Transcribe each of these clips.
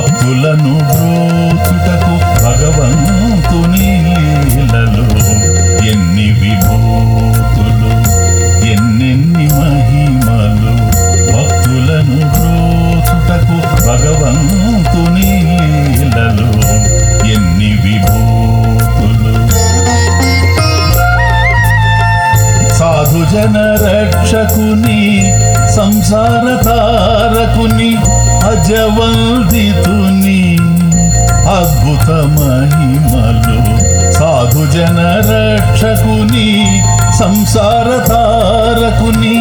భక్తులను బ్రోచుటకు భగవంతుని లీలలు. ఎన్ని విభూతులు ఎన్నెన్ని మహిమలు. భక్తులను బ్రోచుటకు భగవంతుని లీలలు. ఎన్ని విభూతులు. సాధుజన రక్షకుని సంసార తారకుని అజవందితుని అద్భుత మహిమలు. సాధుజన రక్షకుని సంసార తారకుని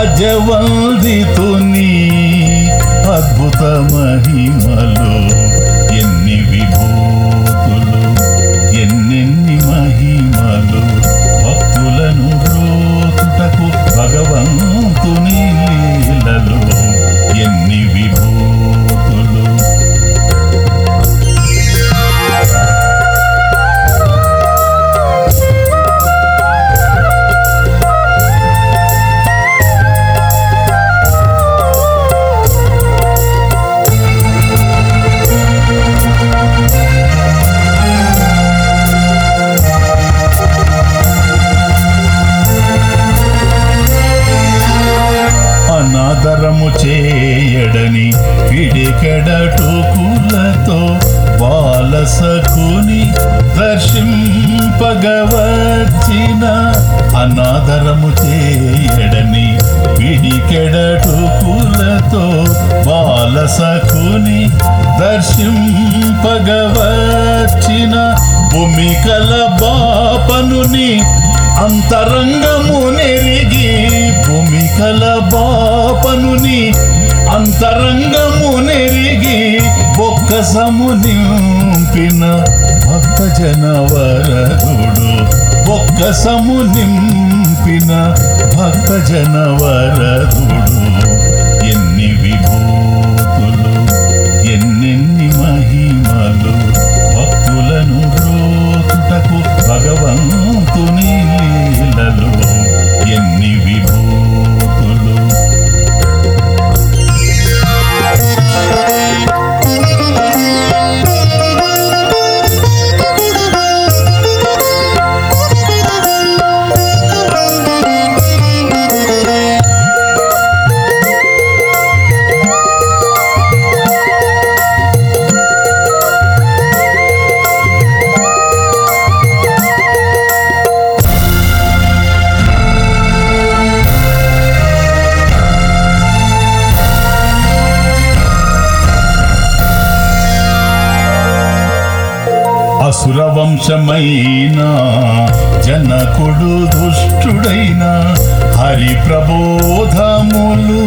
అజవందితుని అద్భుత మహిమలు. చేయడని పిడికెడటూకులతో బాలసకుని దర్శింపగవచ్చిన అనాదరము చేయడని పిడికెడటుకులతో బాలసకుని దర్శింపగవచ్చిన భూమికల బాపనుని అంతరంగము నెరిగి భూమికల బాపనుని అంతరంగము నెరిగి బొక్కసము నింపిన భక్త జనవరదుడు బొక్కసము నింపిన భక్త జనవరదుడు ఎన్ని విభూ సురవంశమైన జనకుడు దుష్టుడైన హరి ప్రబోధములు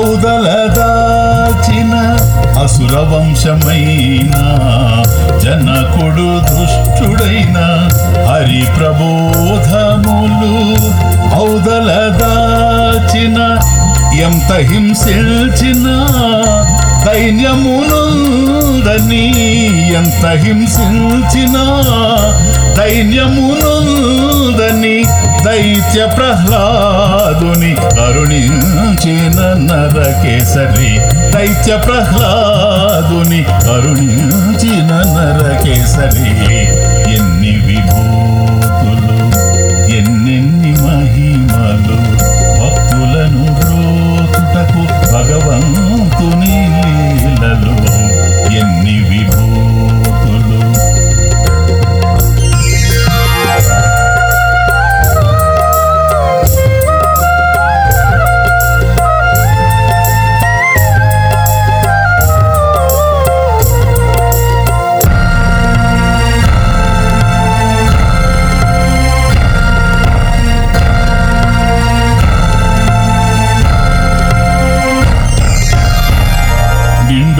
ఔదల దాచిన అసురవంశమైన జనకుడు దుష్టుడైన హరి ప్రబోధములు ఔదల దాచిన ఎంత హింసించిన దైన్యమునుందని ఎంత హింసించిన దైన్యమునుందని దైత్య ప్రహ్లాదుని కరుణించిన నరకేసరి. దైత్య ప్రహ్లాదుని కరుణించిన నరకేసరి.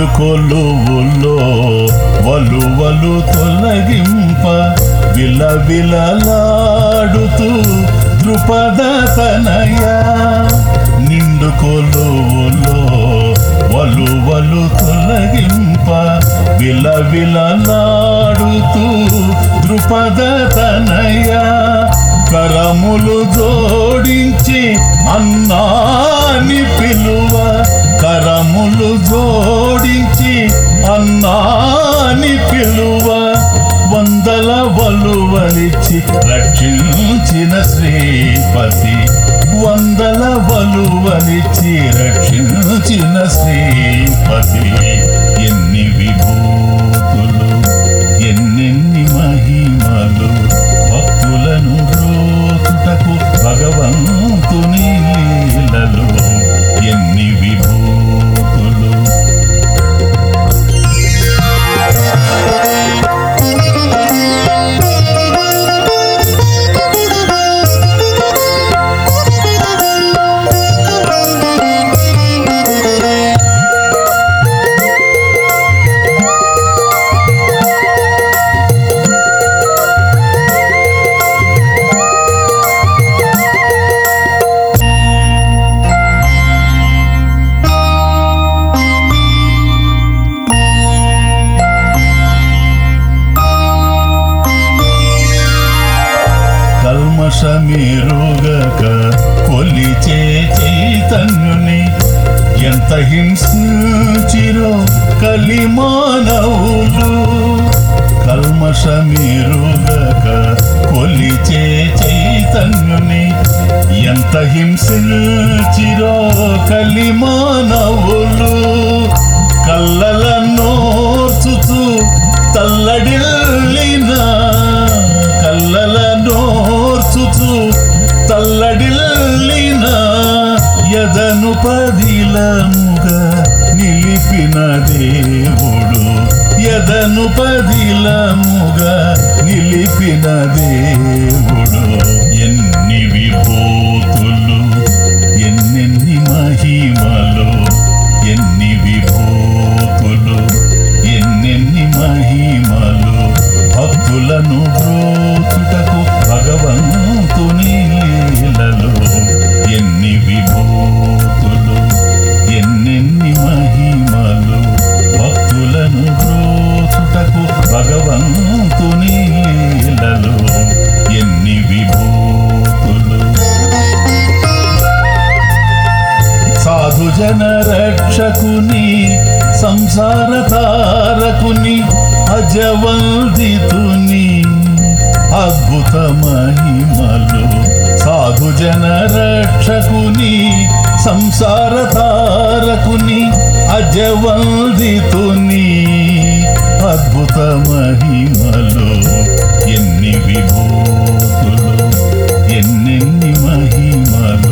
నిండు కొలువులో వలు వలు తొలగింప విలవిలలాడుతూ ద్రుపద తనయ నిండు కొలువులో వలు వలు తొలగింప విలవిలలాడుతూ ద్రుపద తనయ కరములు జోడించి అన్నాని పిలువ కరములు పొందిన శ్రీపతి వందల వలువలిచి రక్షించిన శ్రీపతి ఎన్ని విభూ ఎంత హింసించిరో కలిమానవులు కల్మషమీరుగక కొలిచే చైతన్యుని. ఎంత హింసించిరో కలిమానవులు పదిలముగా నిలిపిన దేవుడు. ఎదను పదిలముగా నిలిపిన దేవుడు. ఎన్ని విభూతులు ఎన్నెన్ని మహిమలు ఎన్ని విభూతులు ఎన్నెన్ని మహిమలు భక్తులను జన రక్షకుని సంసార తారకుని అజవల్దితుని అద్భుత మహిమలు సాధు జన రక్షకుని సంసార తారకుని అజవల్దితుని అద్భుత మహిమలు ఎన్ని విభూతులు ఎన్నెన్ని మహిమలు.